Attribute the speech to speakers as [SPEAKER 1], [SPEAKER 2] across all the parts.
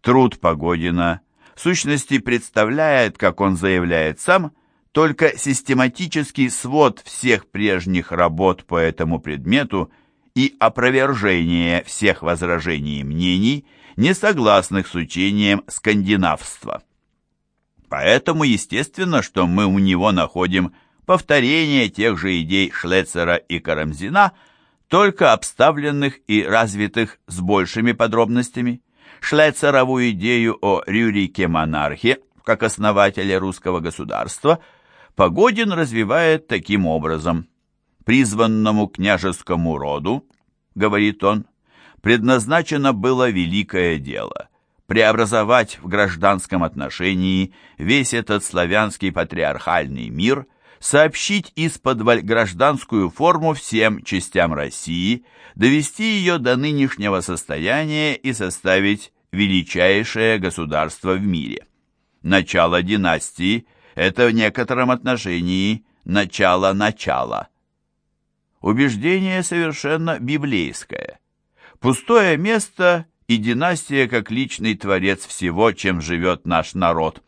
[SPEAKER 1] Труд Погодина в сущности представляет, как он заявляет сам, только систематический свод всех прежних работ по этому предмету и опровержение всех возражений и мнений, не согласных с учением скандинавства. Поэтому естественно, что мы у него находим повторение тех же идей Шлецера и Карамзина, только обставленных и развитых с большими подробностями. Шлецерову идею о Рюрике-монархе, как основателе русского государства, Погодин развивает таким образом. «Призванному княжескому роду, — говорит он, — предназначено было великое дело — преобразовать в гражданском отношении весь этот славянский патриархальный мир — сообщить из-под гражданскую форму всем частям России, довести ее до нынешнего состояния и составить величайшее государство в мире. Начало династии – это в некотором отношении начало начала. Убеждение совершенно библейское. Пустое место и династия как личный творец всего, чем живет наш народ.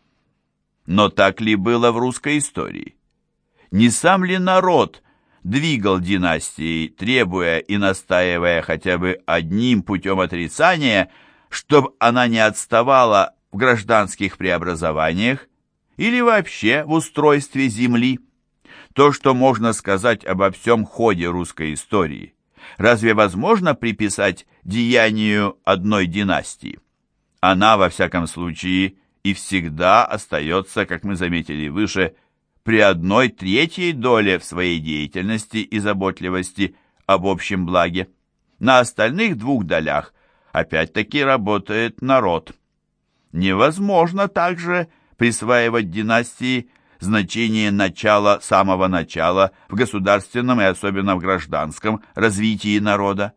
[SPEAKER 1] Но так ли было в русской истории? не сам ли народ двигал династией, требуя и настаивая хотя бы одним путем отрицания, чтобы она не отставала в гражданских преобразованиях или вообще в устройстве земли? То, что можно сказать обо всем ходе русской истории, разве возможно приписать деянию одной династии? Она, во всяком случае, и всегда остается, как мы заметили выше, при одной третьей доле в своей деятельности и заботливости об общем благе. На остальных двух долях опять-таки работает народ. Невозможно также присваивать династии значение начала самого начала в государственном и особенно в гражданском развитии народа.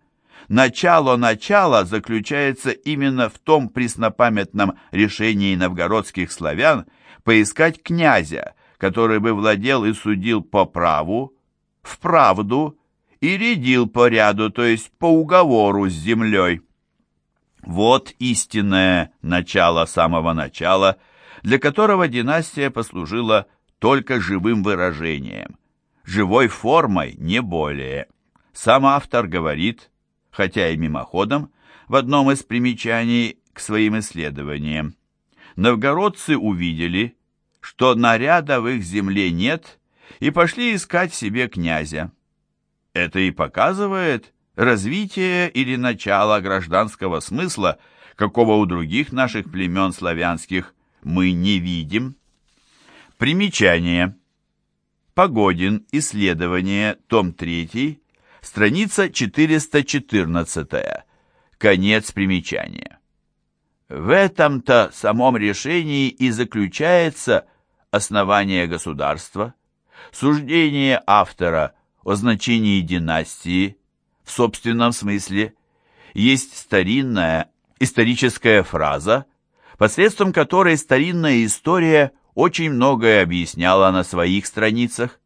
[SPEAKER 1] Начало начала заключается именно в том преснопамятном решении новгородских славян поискать князя, который бы владел и судил по праву, в правду и рядил по ряду, то есть по уговору с землей. Вот истинное начало самого начала, для которого династия послужила только живым выражением, живой формой, не более. Сам автор говорит, хотя и мимоходом, в одном из примечаний к своим исследованиям. Новгородцы увидели, что наряда в их земле нет, и пошли искать себе князя. Это и показывает развитие или начало гражданского смысла, какого у других наших племен славянских мы не видим. Примечание. Погодин. Исследование. Том 3. Страница 414. Конец примечания. В этом-то самом решении и заключается основание государства, суждение автора о значении династии в собственном смысле есть старинная историческая фраза, посредством которой старинная история очень многое объясняла на своих страницах.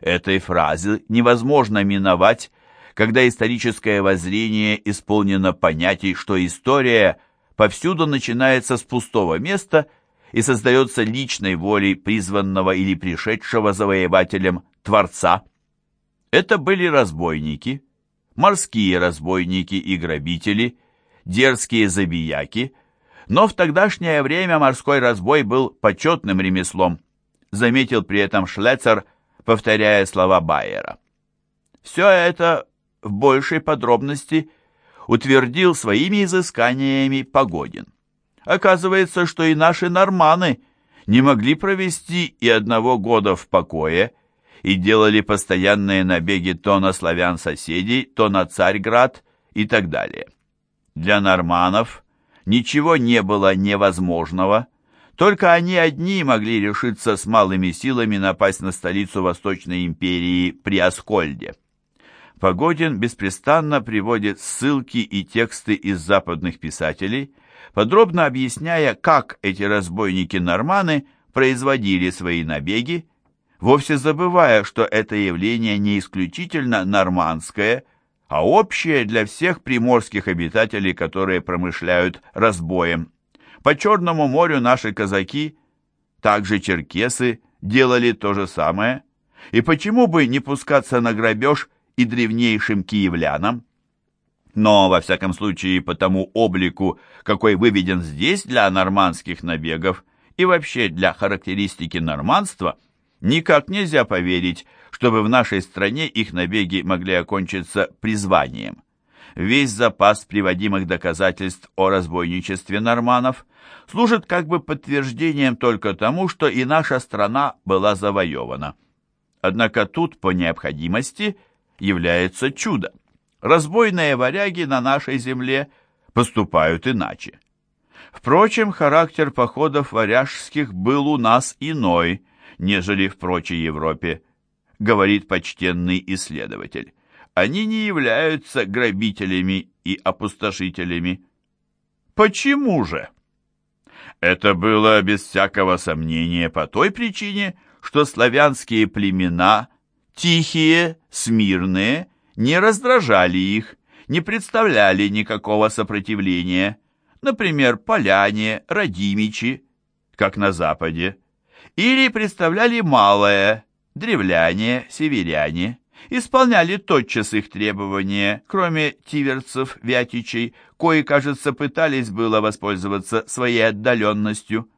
[SPEAKER 1] Этой фразы невозможно миновать, когда историческое воззрение исполнено понятий, что история повсюду начинается с пустого места – и создается личной волей призванного или пришедшего завоевателем Творца. Это были разбойники, морские разбойники и грабители, дерзкие забияки, но в тогдашнее время морской разбой был почетным ремеслом, заметил при этом Шлецер, повторяя слова Байера. Все это в большей подробности утвердил своими изысканиями Погодин. Оказывается, что и наши норманы не могли провести и одного года в покое и делали постоянные набеги то на славян-соседей, то на Царьград и так далее. Для норманов ничего не было невозможного, только они одни могли решиться с малыми силами напасть на столицу Восточной империи при Аскольде. Погодин беспрестанно приводит ссылки и тексты из западных писателей – подробно объясняя, как эти разбойники-норманы производили свои набеги, вовсе забывая, что это явление не исключительно нормандское, а общее для всех приморских обитателей, которые промышляют разбоем. По Черному морю наши казаки, также черкесы, делали то же самое. И почему бы не пускаться на грабеж и древнейшим киевлянам? Но, во всяком случае, по тому облику, какой выведен здесь для нормандских набегов и вообще для характеристики нормандства, никак нельзя поверить, чтобы в нашей стране их набеги могли окончиться призванием. Весь запас приводимых доказательств о разбойничестве норманов служит как бы подтверждением только тому, что и наша страна была завоевана. Однако тут по необходимости является чудо разбойные варяги на нашей земле поступают иначе. Впрочем, характер походов варяжских был у нас иной, нежели в прочей Европе, говорит почтенный исследователь. Они не являются грабителями и опустошителями. Почему же? Это было без всякого сомнения по той причине, что славянские племена, тихие, смирные, не раздражали их, не представляли никакого сопротивления, например, поляне, родимичи, как на Западе, или представляли малое, древляне, северяне, исполняли тотчас их требования, кроме тиверцев, вятичей, кои, кажется, пытались было воспользоваться своей отдаленностью.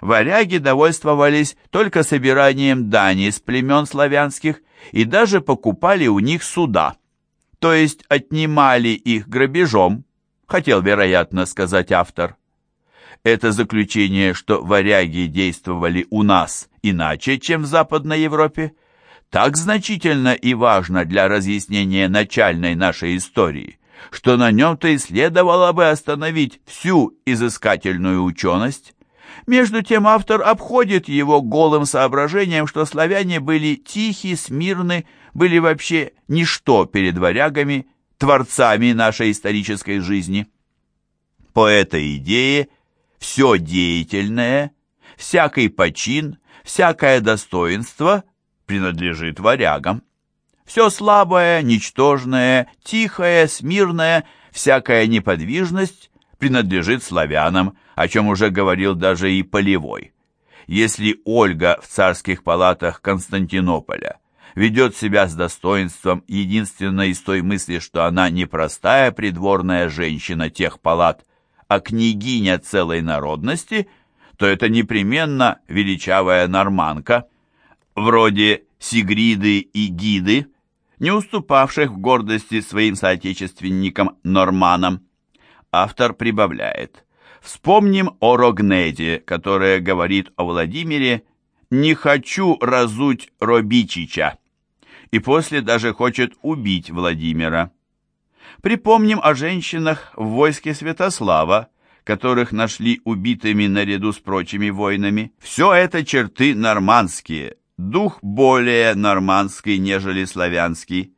[SPEAKER 1] Варяги довольствовались только собиранием дани с племен славянских и даже покупали у них суда – то есть отнимали их грабежом, хотел, вероятно, сказать автор. Это заключение, что варяги действовали у нас иначе, чем в Западной Европе, так значительно и важно для разъяснения начальной нашей истории, что на нем-то и следовало бы остановить всю изыскательную ученость. Между тем автор обходит его голым соображением, что славяне были тихи, смирны, были вообще ничто перед варягами, творцами нашей исторической жизни. По этой идее все деятельное, всякий почин, всякое достоинство принадлежит варягам. Все слабое, ничтожное, тихое, смирное, всякая неподвижность принадлежит славянам, о чем уже говорил даже и Полевой. Если Ольга в царских палатах Константинополя ведет себя с достоинством единственно из той мысли, что она не простая придворная женщина тех палат, а княгиня целой народности, то это непременно величавая норманка, вроде Сигриды и Гиды, не уступавших в гордости своим соотечественникам-норманам. Автор прибавляет. Вспомним о Рогнеде, которая говорит о Владимире «Не хочу разуть Робичича» и после даже хочет убить Владимира. Припомним о женщинах в войске Святослава, которых нашли убитыми наряду с прочими воинами. Все это черты нормандские, дух более нормандский, нежели славянский.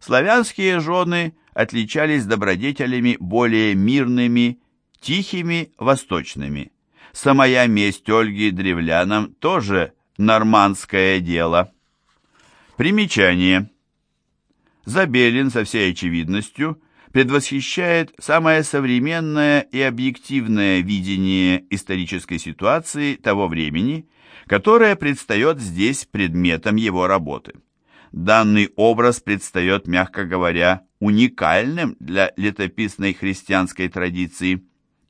[SPEAKER 1] Славянские жены отличались добродетелями более мирными, тихими, восточными. Самая месть Ольги древлянам тоже нормандское дело. Примечание. Забелин со всей очевидностью предвосхищает самое современное и объективное видение исторической ситуации того времени, которое предстает здесь предметом его работы. Данный образ предстает, мягко говоря, уникальным для летописной христианской традиции.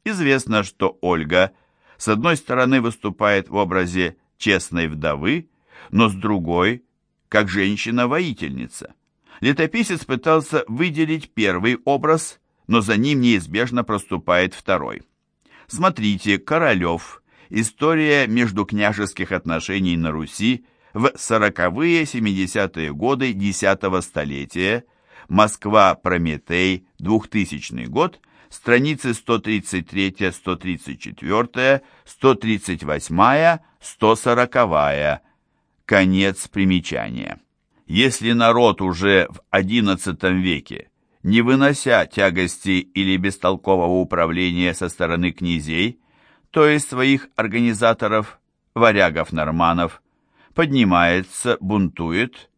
[SPEAKER 1] Известно, что Ольга, с одной стороны, выступает в образе честной вдовы, но с другой – как женщина-воительница. Летописец пытался выделить первый образ, но за ним неизбежно проступает второй. Смотрите, Королев. История междукняжеских отношений на Руси в 40-е, 70-е годы X столетия. Москва, Прометей, 2000 год, страницы 133, 134, 138, 140. Конец примечания. Если народ уже в XI веке, не вынося тягости или бестолкового управления со стороны князей, то есть своих организаторов, варягов-норманов, поднимается, бунтует,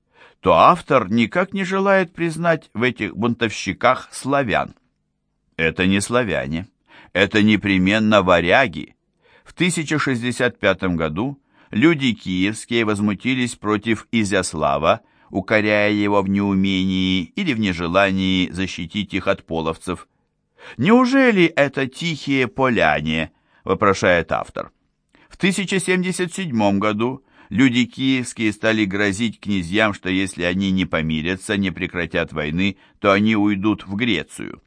[SPEAKER 1] то автор никак не желает признать в этих бунтовщиках славян. Это не славяне, это непременно варяги, В 1065 году люди киевские возмутились против Изяслава, укоряя его в неумении или в нежелании защитить их от половцев. «Неужели это тихие поляне?» – вопрошает автор. В 1077 году люди киевские стали грозить князьям, что если они не помирятся, не прекратят войны, то они уйдут в Грецию.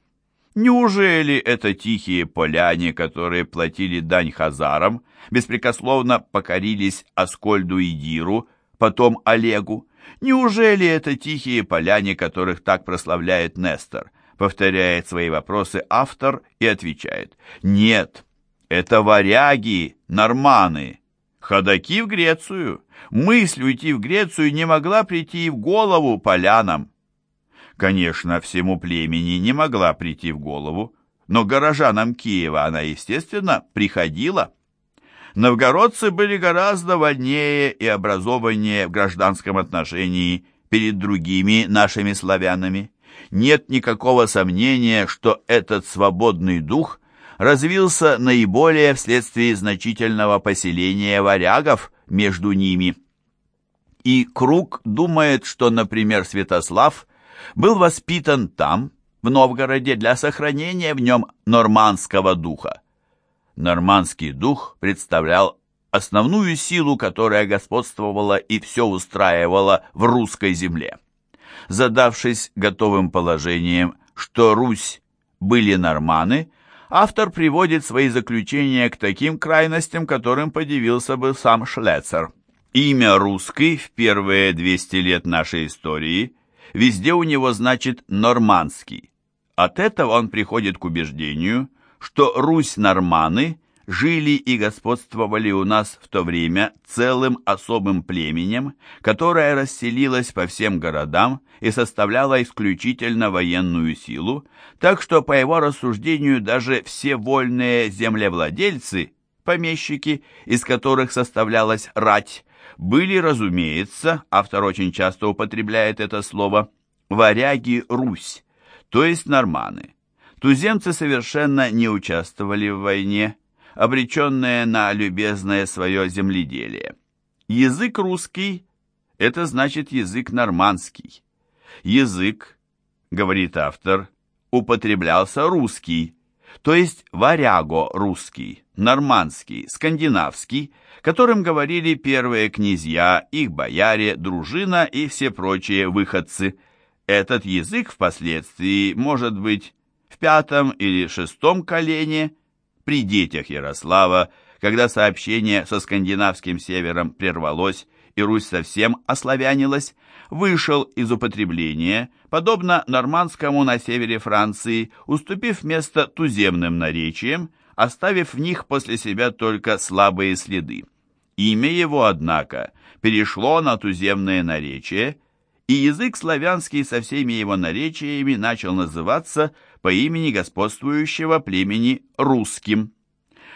[SPEAKER 1] Неужели это тихие поляне, которые платили дань хазарам, беспрекословно покорились Аскольду и Диру, потом Олегу? Неужели это тихие поляне, которых так прославляет Нестор? Повторяет свои вопросы автор и отвечает. Нет, это варяги, норманы, ходаки в Грецию. Мысль уйти в Грецию не могла прийти в голову полянам. Конечно, всему племени не могла прийти в голову, но горожанам Киева она, естественно, приходила. Новгородцы были гораздо вольнее и образованнее в гражданском отношении перед другими нашими славянами. Нет никакого сомнения, что этот свободный дух развился наиболее вследствие значительного поселения варягов между ними. И Круг думает, что, например, Святослав – был воспитан там, в Новгороде, для сохранения в нем нормандского духа. Нормандский дух представлял основную силу, которая господствовала и все устраивала в русской земле. Задавшись готовым положением, что Русь были норманы, автор приводит свои заключения к таким крайностям, которым подивился бы сам Шлецер. Имя русский в первые 200 лет нашей истории – Везде у него значит «нормандский». От этого он приходит к убеждению, что Русь-норманы жили и господствовали у нас в то время целым особым племенем, которое расселилось по всем городам и составляло исключительно военную силу, так что, по его рассуждению, даже все вольные землевладельцы, помещики, из которых составлялась рать, были, разумеется, автор очень часто употребляет это слово, варяги Русь, то есть норманы. Туземцы совершенно не участвовали в войне, обреченные на любезное свое земледелие. Язык русский – это значит язык нормандский. Язык, говорит автор, употреблялся русский, то есть варяго русский, нормандский, скандинавский – которым говорили первые князья, их бояре, дружина и все прочие выходцы. Этот язык впоследствии, может быть, в пятом или шестом колене, при детях Ярослава, когда сообщение со скандинавским севером прервалось и Русь совсем ославянилась, вышел из употребления, подобно нормандскому на севере Франции, уступив место туземным наречиям, оставив в них после себя только слабые следы. Имя его, однако, перешло на туземное наречие, и язык славянский со всеми его наречиями начал называться по имени господствующего племени русским.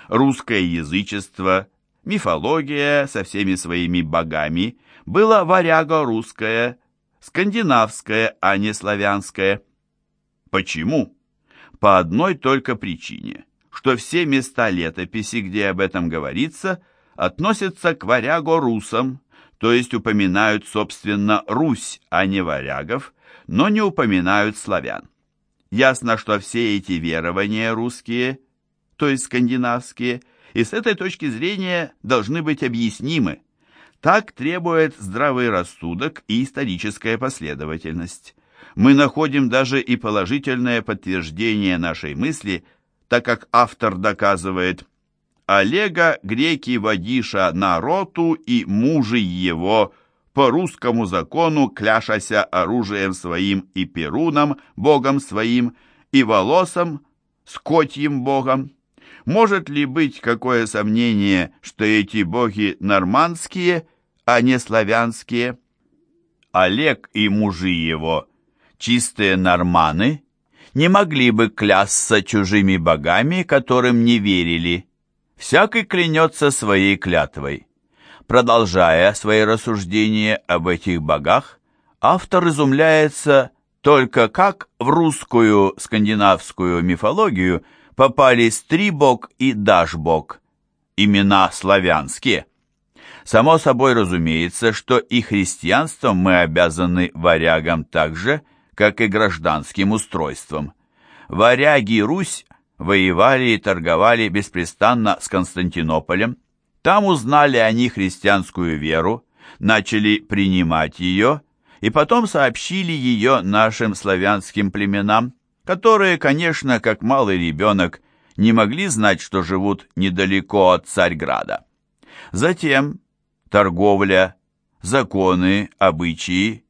[SPEAKER 1] Русское язычество, мифология со всеми своими богами было варяго-русское, скандинавское, а не славянское. Почему? По одной только причине, что все места летописи, где об этом говорится – относятся к варяго-русам, то есть упоминают, собственно, Русь, а не варягов, но не упоминают славян. Ясно, что все эти верования русские, то есть скандинавские, и с этой точки зрения должны быть объяснимы. Так требует здравый рассудок и историческая последовательность. Мы находим даже и положительное подтверждение нашей мысли, так как автор доказывает, Олега греки водиша народу и мужи его, по русскому закону кляшася оружием своим и перуном, богом своим, и волосом, скотьим богом. Может ли быть какое сомнение, что эти боги нормандские, а не славянские? Олег и мужи его, чистые норманы, не могли бы клясться чужими богами, которым не верили, Всякий клянется своей клятвой. Продолжая свои рассуждения об этих богах, автор изумляется только как в русскую скандинавскую мифологию попали Стрибог и Дашбог, имена славянские. Само собой разумеется, что и христианством мы обязаны варягам так же, как и гражданским устройством. Варяги Русь воевали и торговали беспрестанно с Константинополем. Там узнали они христианскую веру, начали принимать ее и потом сообщили ее нашим славянским племенам, которые, конечно, как малый ребенок, не могли знать, что живут недалеко от Царьграда. Затем торговля, законы, обычаи,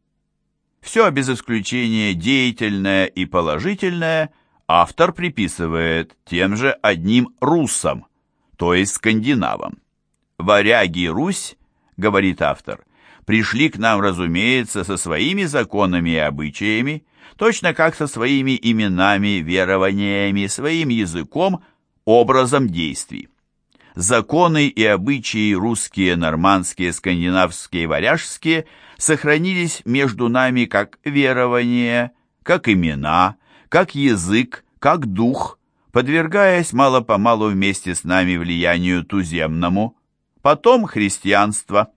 [SPEAKER 1] все без исключения деятельное и положительное автор приписывает тем же одним руссам, то есть скандинавам. «Варяги Русь», — говорит автор, — «пришли к нам, разумеется, со своими законами и обычаями, точно как со своими именами, верованиями, своим языком, образом действий. Законы и обычаи русские, нормандские, скандинавские, варяжские сохранились между нами как верование, как имена, как язык, как дух, подвергаясь мало-помалу вместе с нами влиянию туземному, потом христианство.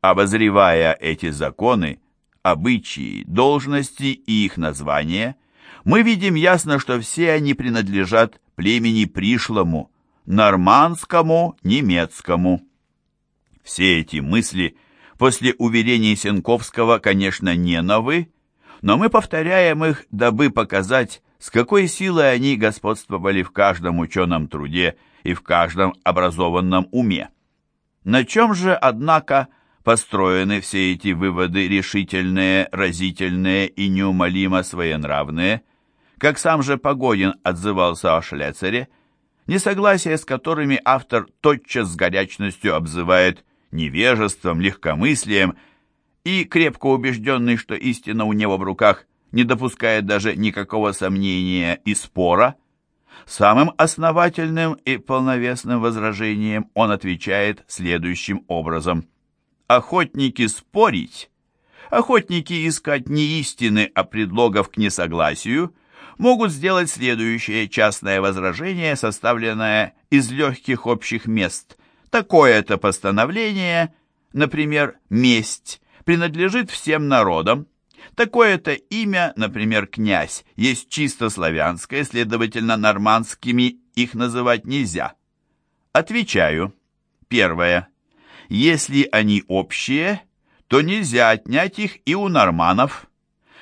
[SPEAKER 1] Обозревая эти законы, обычаи, должности и их названия, мы видим ясно, что все они принадлежат племени пришлому, нормандскому, немецкому. Все эти мысли после уверений Сенковского, конечно, не новы, но мы повторяем их, дабы показать, с какой силой они господствовали в каждом ученом труде и в каждом образованном уме. На чем же, однако, построены все эти выводы решительные, разительные и неумолимо своенравные, как сам же Погодин отзывался о Шлецере, несогласие с которыми автор тотчас с горячностью обзывает невежеством, легкомыслием и, крепко убежденный, что истина у него в руках, не допускает даже никакого сомнения и спора, самым основательным и полновесным возражением он отвечает следующим образом. «Охотники спорить, охотники искать не истины, а предлогов к несогласию, могут сделать следующее частное возражение, составленное из легких общих мест. Такое-то постановление, например, «месть», принадлежит всем народам, Такое-то имя, например, князь, есть чисто славянское, следовательно, нормандскими их называть нельзя. Отвечаю. Первое. Если они общие, то нельзя отнять их и у норманов.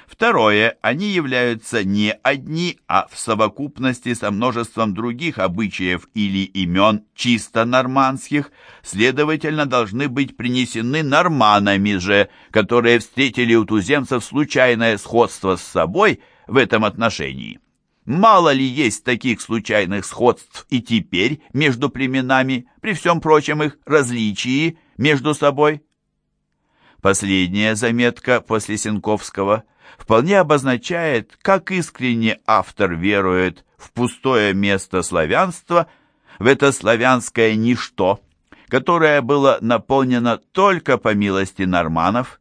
[SPEAKER 1] Второе, они являются не одни, а в совокупности со множеством других обычаев или имен чисто нормандских, следовательно, должны быть принесены норманами же, которые встретили у туземцев случайное сходство с собой в этом отношении. Мало ли есть таких случайных сходств и теперь между племенами, при всем прочем их различии между собой? Последняя заметка после Сенковского – вполне обозначает, как искренне автор верует в пустое место славянства, в это славянское ничто, которое было наполнено только по милости норманов.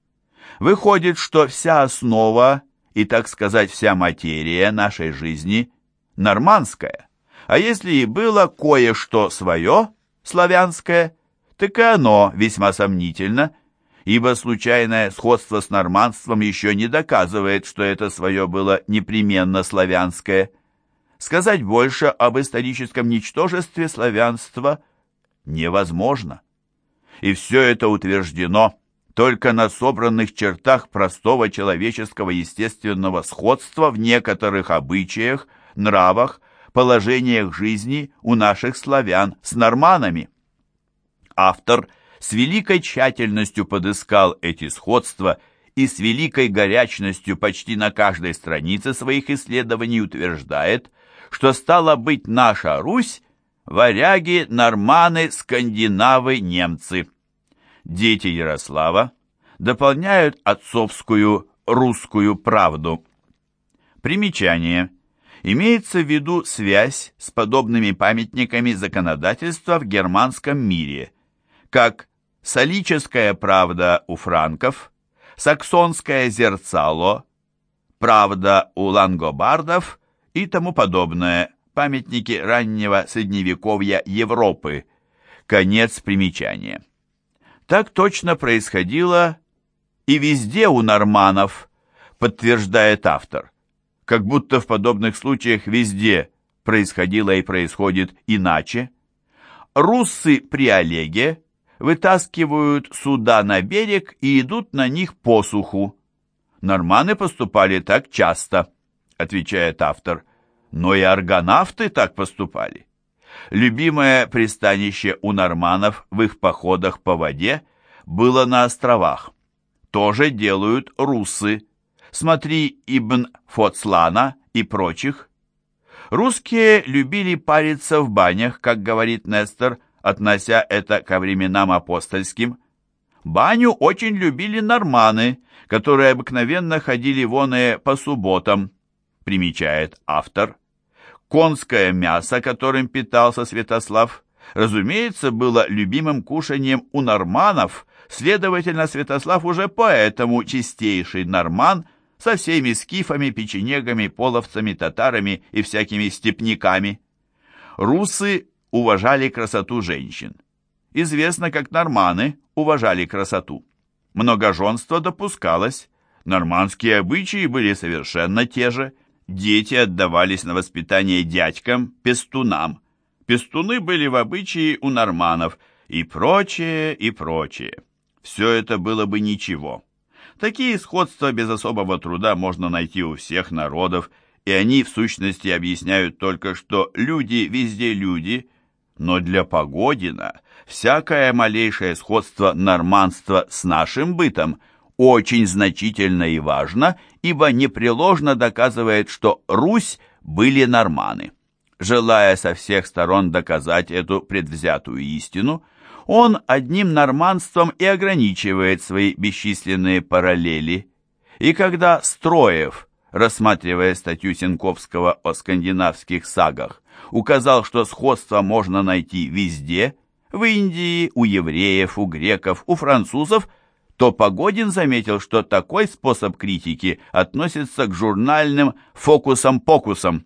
[SPEAKER 1] Выходит, что вся основа и, так сказать, вся материя нашей жизни нормандская. А если и было кое-что свое, славянское, так и оно весьма сомнительно – ибо случайное сходство с нормандством еще не доказывает, что это свое было непременно славянское. Сказать больше об историческом ничтожестве славянства невозможно. И все это утверждено только на собранных чертах простого человеческого естественного сходства в некоторых обычаях, нравах, положениях жизни у наших славян с норманами. Автор – с великой тщательностью подыскал эти сходства и с великой горячностью почти на каждой странице своих исследований утверждает, что стала быть наша Русь варяги, норманы, скандинавы, немцы. Дети Ярослава дополняют отцовскую русскую правду. Примечание. Имеется в виду связь с подобными памятниками законодательства в германском мире – как «Солическая правда» у франков, «Саксонское зерцало», «Правда» у лангобардов и тому подобное, памятники раннего средневековья Европы, Конец примечания. Так точно происходило и везде у норманов, подтверждает автор. Как будто в подобных случаях везде происходило и происходит иначе. Руссы при Олеге вытаскивают суда на берег и идут на них по суху. Норманы поступали так часто, отвечает автор, но и аргонавты так поступали. Любимое пристанище у норманов в их походах по воде было на островах. Тоже делают руссы. Смотри Ибн Фоцлана и прочих. Русские любили париться в банях, как говорит Нестор, относя это ко временам апостольским. Баню очень любили норманы, которые обыкновенно ходили воные по субботам, примечает автор. Конское мясо, которым питался Святослав, разумеется, было любимым кушанием у норманов, следовательно, Святослав уже поэтому чистейший норман со всеми скифами, печенегами, половцами, татарами и всякими степняками. Русы уважали красоту женщин. Известно, как норманы уважали красоту. Многоженство допускалось, нормандские обычаи были совершенно те же. Дети отдавались на воспитание дядькам, пестунам. Пестуны были в обычае у норманов и прочее, и прочее. Все это было бы ничего. Такие сходства без особого труда можно найти у всех народов, и они в сущности объясняют только, что люди везде люди, но для Погодина всякое малейшее сходство норманства с нашим бытом очень значительно и важно, ибо непреложно доказывает, что Русь были норманы. Желая со всех сторон доказать эту предвзятую истину, он одним норманством и ограничивает свои бесчисленные параллели. И когда Строев, рассматривая статью Сенковского о скандинавских сагах, указал, что сходство можно найти везде, в Индии, у евреев, у греков, у французов, то Погодин заметил, что такой способ критики относится к журнальным фокусам-покусам.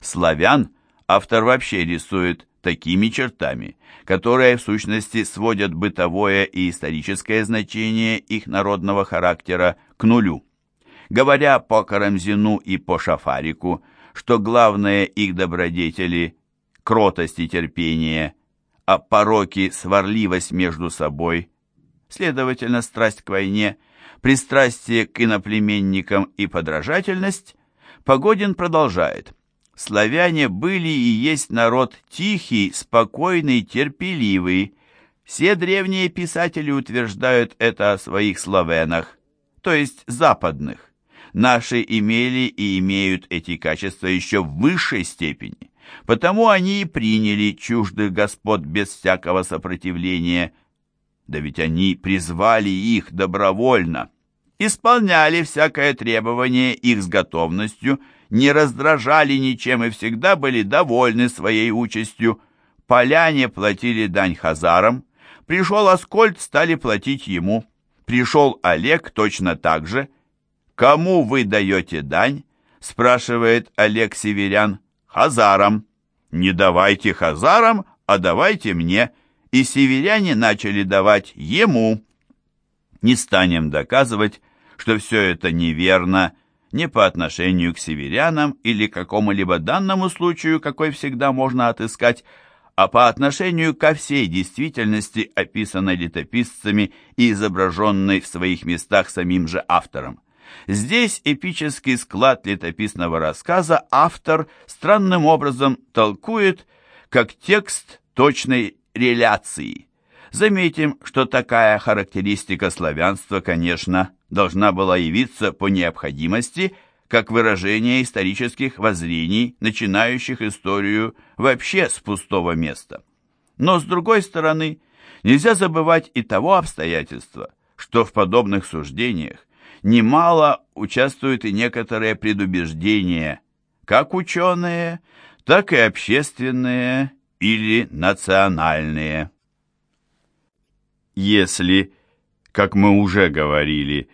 [SPEAKER 1] Славян автор вообще рисует такими чертами, которые в сущности сводят бытовое и историческое значение их народного характера к нулю. Говоря по Карамзину и по Шафарику, что главные их добродетели – кротость и терпение, а пороки – сварливость между собой, следовательно, страсть к войне, пристрастие к иноплеменникам и подражательность, Погодин продолжает. Славяне были и есть народ тихий, спокойный, терпеливый. Все древние писатели утверждают это о своих славянах, то есть западных. Наши имели и имеют эти качества еще в высшей степени, потому они и приняли чуждых господ без всякого сопротивления. Да ведь они призвали их добровольно, исполняли всякое требование их с готовностью, не раздражали ничем и всегда были довольны своей участью. Поляне платили дань хазарам, пришел Аскольд, стали платить ему. Пришел Олег точно так же – «Кому вы даете дань?» — спрашивает Олег Северян. «Хазарам». «Не давайте хазарам, а давайте мне». И северяне начали давать ему. Не станем доказывать, что все это неверно, не по отношению к северянам или какому-либо данному случаю, какой всегда можно отыскать, а по отношению ко всей действительности, описанной летописцами и изображенной в своих местах самим же автором. Здесь эпический склад летописного рассказа автор странным образом толкует как текст точной реляции. Заметим, что такая характеристика славянства, конечно, должна была явиться по необходимости как выражение исторических воззрений, начинающих историю вообще с пустого места. Но, с другой стороны, нельзя забывать и того обстоятельства, что в подобных суждениях немало участвуют и некоторые предубеждения, как ученые, так и общественные или национальные. Если, как мы уже говорили,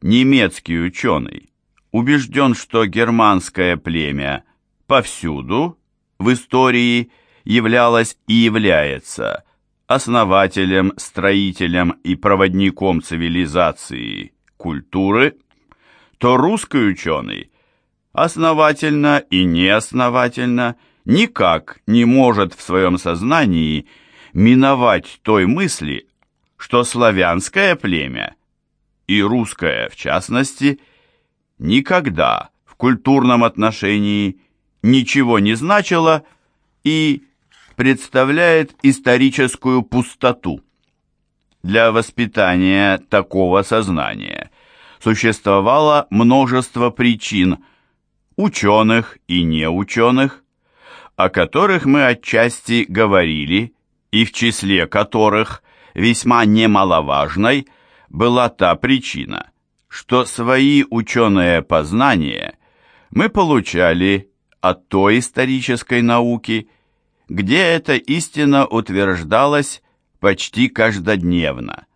[SPEAKER 1] немецкий ученый убежден, что германское племя повсюду в истории являлось и является основателем, строителем и проводником цивилизации, культуры, то русский ученый основательно и неосновательно никак не может в своем сознании миновать той мысли, что славянское племя, и русское в частности, никогда в культурном отношении ничего не значило и представляет историческую пустоту. Для воспитания такого сознания. Существовало множество причин, ученых и неученых, о которых мы отчасти говорили, и в числе которых весьма немаловажной была та причина, что свои ученые познания мы получали от той исторической науки, где эта истина утверждалась почти каждодневно.